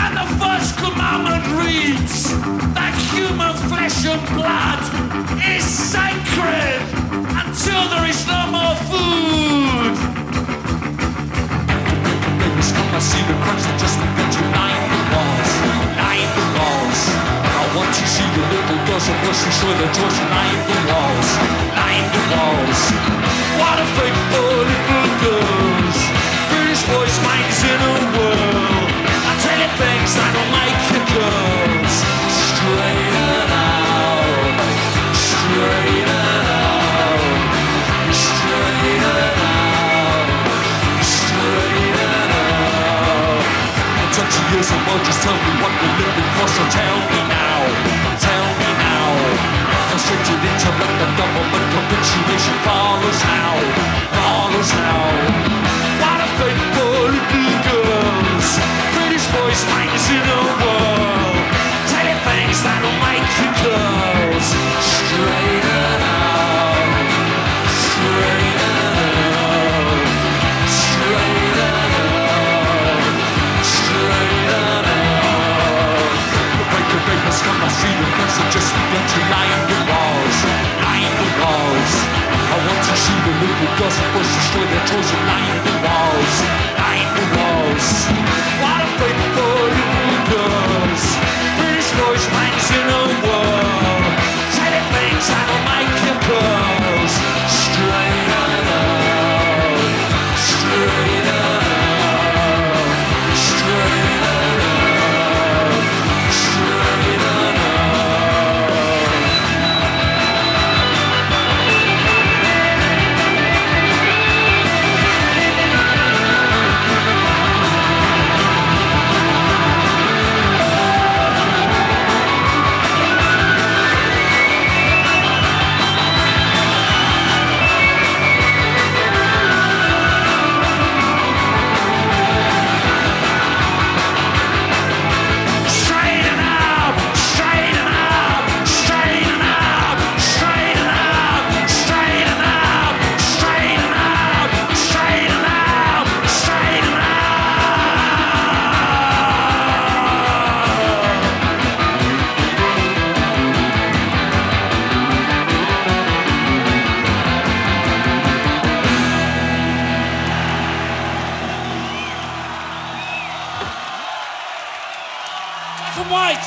And the first commandment reads that human flesh and blood is sacred until there is no more food. Just to the walls, walls. I want to see the little girls of West destroy the doors, line the walls, minds in a whirl. I tell you things that'll make you girls. Straighten out, straighten out, straighten out, straighten out. For twenty years or more, just tell me what we're living for. So tell me now, tell me now. Frustrated intellect, the government capitulation follows now, follows now. black and white.